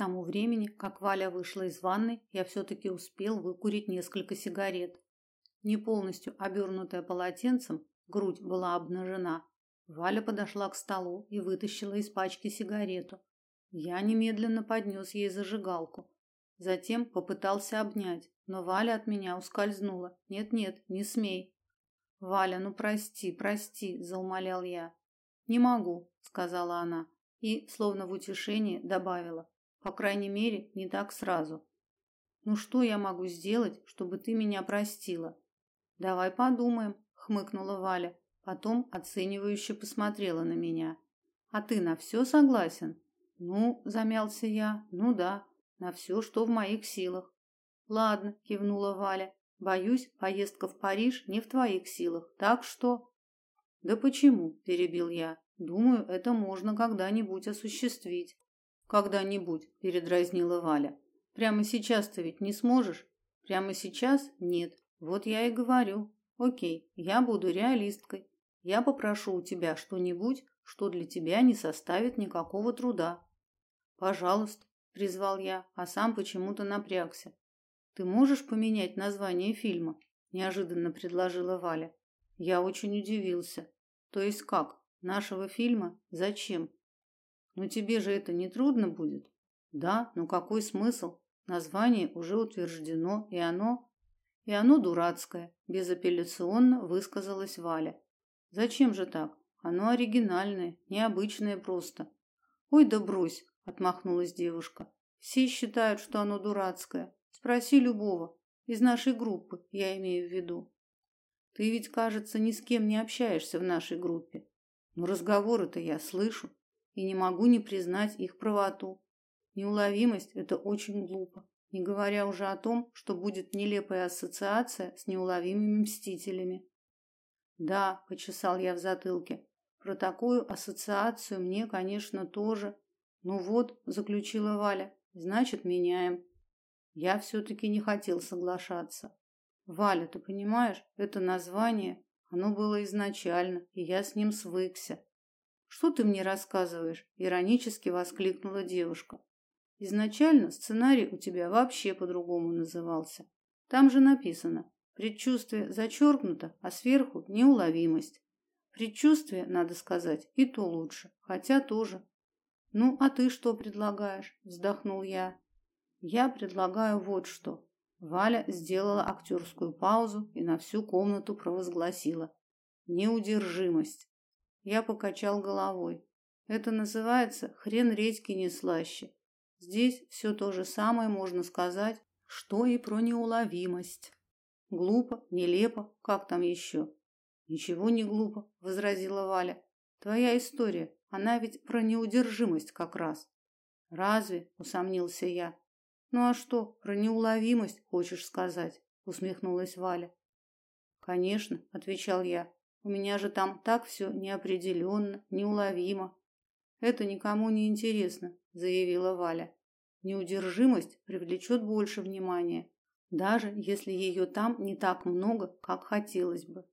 тому времени, как Валя вышла из ванной, я все таки успел выкурить несколько сигарет. Не полностью обернутая полотенцем, грудь была обнажена. Валя подошла к столу и вытащила из пачки сигарету. Я немедленно поднес ей зажигалку. Затем попытался обнять, но Валя от меня ускользнула. Нет-нет, не смей. Валя, ну прости, прости, заумолял я. Не могу, сказала она и, словно в утешение, добавила: по крайней мере, не так сразу. Ну что я могу сделать, чтобы ты меня простила? Давай подумаем, хмыкнула Валя, потом оценивающе посмотрела на меня. А ты на все согласен? Ну, замялся я. Ну да, на все, что в моих силах. Ладно, кивнула Валя. Боюсь, поездка в Париж не в твоих силах. Так что Да почему? перебил я. Думаю, это можно когда-нибудь осуществить. Когда-нибудь, передразнила Валя. Прямо сейчас ты ведь не сможешь? Прямо сейчас? Нет. Вот я и говорю. О'кей, я буду реалисткой. Я попрошу у тебя что-нибудь, что для тебя не составит никакого труда. Пожалуйста, призвал я, а сам почему-то напрягся. Ты можешь поменять название фильма? неожиданно предложила Валя. Я очень удивился. То есть как? Нашего фильма? Зачем? Ну тебе же это не трудно будет? Да, но какой смысл? Название уже утверждено, и оно и оно дурацкое, безапелляционно высказалась Валя. Зачем же так? Оно оригинальное, необычное просто. Ой, да брось, отмахнулась девушка. Все считают, что оно дурацкое. Спроси любого из нашей группы, я имею в виду. Ты ведь, кажется, ни с кем не общаешься в нашей группе. Но разговоры-то я слышу и не могу не признать их правоту. Неуловимость это очень глупо, не говоря уже о том, что будет нелепая ассоциация с неуловимыми мстителями. Да, почесал я в затылке. Про такую ассоциацию мне, конечно, тоже. Ну вот, заключила Валя. Значит, меняем. Я все таки не хотел соглашаться. Валя, ты понимаешь, это название, оно было изначально, и я с ним свыкся. Что ты мне рассказываешь? иронически воскликнула девушка. Изначально сценарий у тебя вообще по-другому назывался. Там же написано: предчувствие зачеркнуто, а сверху неуловимость. Предчувствие, надо сказать, и то лучше, хотя тоже. Ну, а ты что предлагаешь? вздохнул я. Я предлагаю вот что. Валя сделала актерскую паузу и на всю комнату провозгласила: неудержимость. Я покачал головой. Это называется хрен редьки не слаще. Здесь все то же самое можно сказать, что и про неуловимость. Глупо, нелепо, как там еще? Ничего не глупо, возразила Валя. Твоя история, она ведь про неудержимость как раз. Разве? усомнился я. Ну а что, про неуловимость хочешь сказать? усмехнулась Валя. Конечно, отвечал я. У меня же там так все неопределенно, неуловимо. Это никому не интересно, заявила Валя. Неудержимость привлечет больше внимания, даже если ее там не так много, как хотелось бы.